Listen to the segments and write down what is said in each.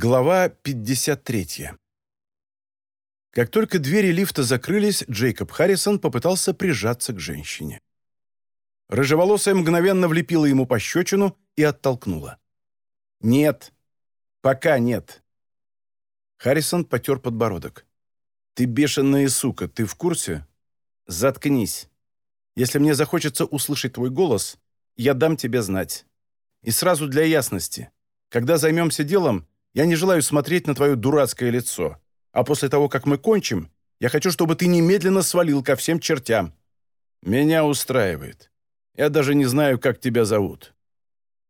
Глава 53. Как только двери лифта закрылись, Джейкоб Харрисон попытался прижаться к женщине. Рыжеволосая мгновенно влепила ему пощечину и оттолкнула. «Нет. Пока нет». Харрисон потер подбородок. «Ты бешеная сука, ты в курсе? Заткнись. Если мне захочется услышать твой голос, я дам тебе знать. И сразу для ясности. Когда займемся делом, я не желаю смотреть на твое дурацкое лицо. А после того, как мы кончим, я хочу, чтобы ты немедленно свалил ко всем чертям. Меня устраивает. Я даже не знаю, как тебя зовут».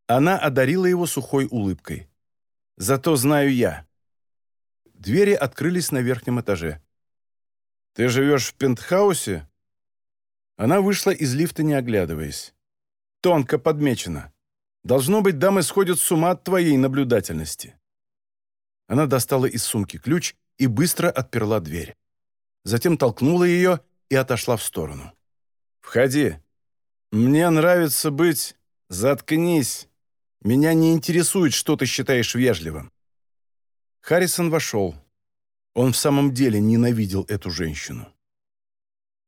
Она одарила его сухой улыбкой. «Зато знаю я». Двери открылись на верхнем этаже. «Ты живешь в пентхаусе?» Она вышла из лифта, не оглядываясь. «Тонко подмечено. Должно быть, дамы сходят с ума от твоей наблюдательности». Она достала из сумки ключ и быстро отперла дверь. Затем толкнула ее и отошла в сторону. «Входи. Мне нравится быть... Заткнись. Меня не интересует, что ты считаешь вежливым». Харрисон вошел. Он в самом деле ненавидел эту женщину.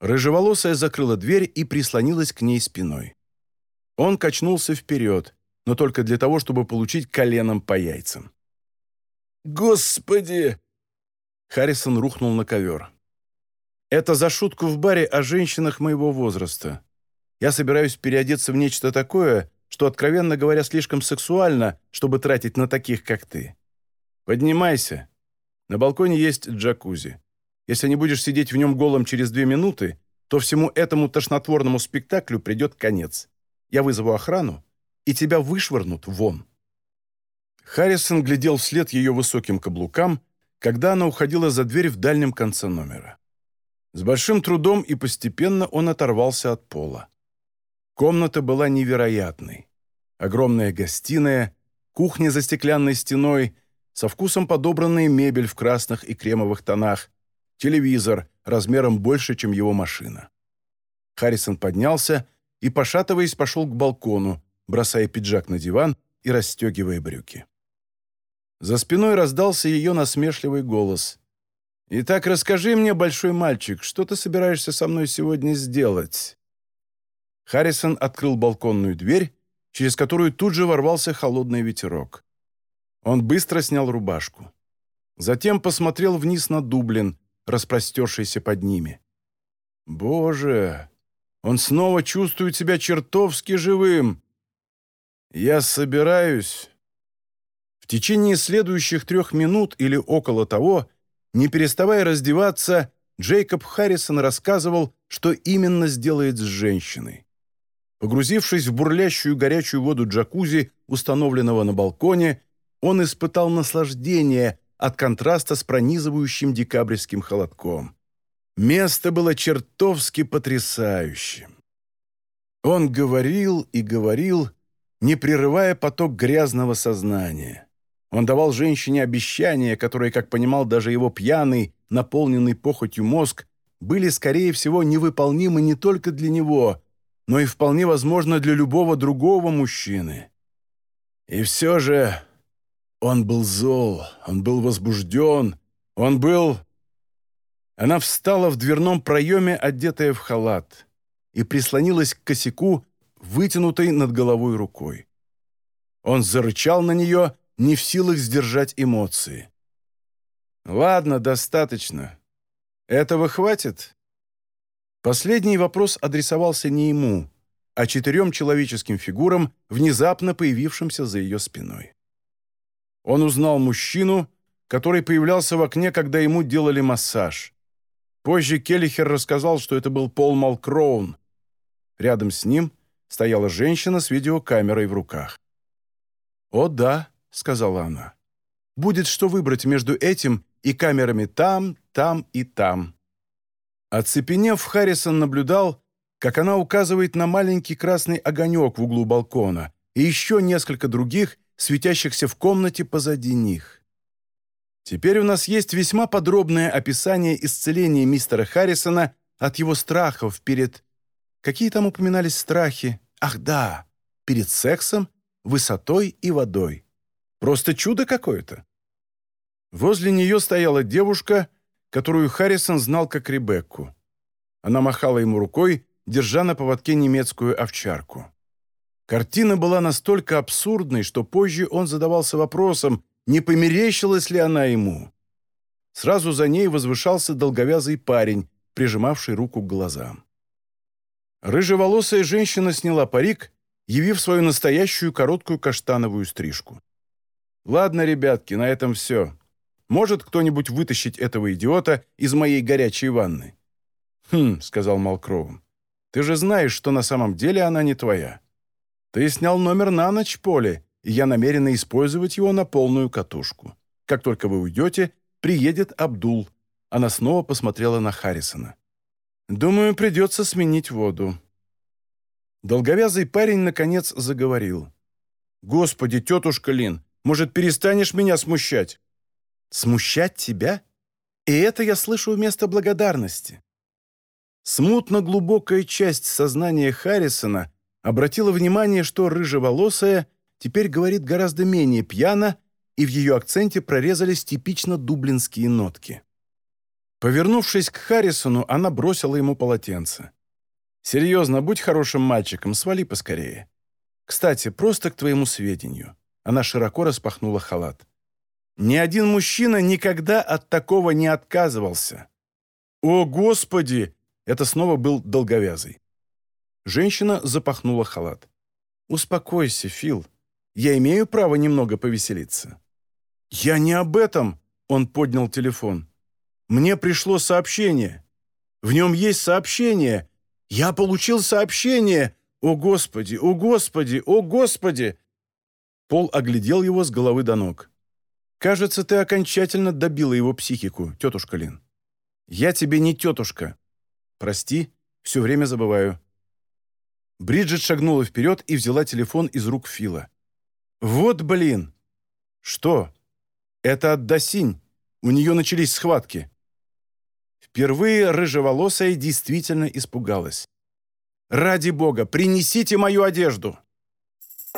Рыжеволосая закрыла дверь и прислонилась к ней спиной. Он качнулся вперед, но только для того, чтобы получить коленом по яйцам. «Господи!» Харрисон рухнул на ковер. «Это за шутку в баре о женщинах моего возраста. Я собираюсь переодеться в нечто такое, что, откровенно говоря, слишком сексуально, чтобы тратить на таких, как ты. Поднимайся. На балконе есть джакузи. Если не будешь сидеть в нем голым через две минуты, то всему этому тошнотворному спектаклю придет конец. Я вызову охрану, и тебя вышвырнут вон». Харрисон глядел вслед ее высоким каблукам, когда она уходила за дверь в дальнем конце номера. С большим трудом и постепенно он оторвался от пола. Комната была невероятной. Огромная гостиная, кухня за стеклянной стеной, со вкусом подобранная мебель в красных и кремовых тонах, телевизор размером больше, чем его машина. Харрисон поднялся и, пошатываясь, пошел к балкону, бросая пиджак на диван и расстегивая брюки. За спиной раздался ее насмешливый голос. «Итак, расскажи мне, большой мальчик, что ты собираешься со мной сегодня сделать?» Харрисон открыл балконную дверь, через которую тут же ворвался холодный ветерок. Он быстро снял рубашку. Затем посмотрел вниз на Дублин, распростершийся под ними. «Боже, он снова чувствует себя чертовски живым!» «Я собираюсь течение следующих трех минут или около того, не переставая раздеваться, Джейкоб Харрисон рассказывал, что именно сделает с женщиной. Погрузившись в бурлящую горячую воду джакузи, установленного на балконе, он испытал наслаждение от контраста с пронизывающим декабрьским холодком. Место было чертовски потрясающим. Он говорил и говорил, не прерывая поток грязного сознания. Он давал женщине обещания, которые, как понимал даже его пьяный, наполненный похотью мозг, были, скорее всего, невыполнимы не только для него, но и вполне возможно для любого другого мужчины. И все же он был зол, он был возбужден, он был... Она встала в дверном проеме, одетая в халат, и прислонилась к косяку, вытянутой над головой рукой. Он зарычал на нее не в силах сдержать эмоции. «Ладно, достаточно. Этого хватит?» Последний вопрос адресовался не ему, а четырем человеческим фигурам, внезапно появившимся за ее спиной. Он узнал мужчину, который появлялся в окне, когда ему делали массаж. Позже Келлихер рассказал, что это был Пол Малкроун. Рядом с ним стояла женщина с видеокамерой в руках. «О да», — сказала она. «Будет что выбрать между этим и камерами там, там и там». Оцепенев, Харрисон наблюдал, как она указывает на маленький красный огонек в углу балкона и еще несколько других, светящихся в комнате позади них. Теперь у нас есть весьма подробное описание исцеления мистера Харрисона от его страхов перед... Какие там упоминались страхи? Ах да, перед сексом, высотой и водой. Просто чудо какое-то. Возле нее стояла девушка, которую Харрисон знал как Ребекку. Она махала ему рукой, держа на поводке немецкую овчарку. Картина была настолько абсурдной, что позже он задавался вопросом, не померещилась ли она ему. Сразу за ней возвышался долговязый парень, прижимавший руку к глазам. Рыжеволосая женщина сняла парик, явив свою настоящую короткую каштановую стрижку. «Ладно, ребятки, на этом все. Может кто-нибудь вытащить этого идиота из моей горячей ванны?» «Хм», — сказал Малкроун, — «ты же знаешь, что на самом деле она не твоя. Ты снял номер на ночь, Поле, и я намерена использовать его на полную катушку. Как только вы уйдете, приедет Абдул». Она снова посмотрела на Харрисона. «Думаю, придется сменить воду». Долговязый парень, наконец, заговорил. «Господи, тетушка Лин, может, перестанешь меня смущать?» «Смущать тебя? И это я слышу вместо благодарности». Смутно глубокая часть сознания Харрисона обратила внимание, что рыжеволосая теперь говорит гораздо менее пьяно, и в ее акценте прорезались типично дублинские нотки. Повернувшись к Харрисону, она бросила ему полотенце. «Серьезно, будь хорошим мальчиком, свали поскорее. Кстати, просто к твоему сведению». Она широко распахнула халат. «Ни один мужчина никогда от такого не отказывался». «О, Господи!» Это снова был долговязый. Женщина запахнула халат. «Успокойся, Фил. Я имею право немного повеселиться». «Я не об этом!» Он поднял телефон. «Мне пришло сообщение. В нем есть сообщение. Я получил сообщение. О, Господи! О, Господи! О, Господи!» Пол оглядел его с головы до ног. «Кажется, ты окончательно добила его психику, тетушка Лин». «Я тебе не тетушка». «Прости, все время забываю». Бриджит шагнула вперед и взяла телефон из рук Фила. «Вот блин!» «Что?» «Это от Досинь. У нее начались схватки». Впервые рыжеволосая действительно испугалась. «Ради бога, принесите мою одежду!»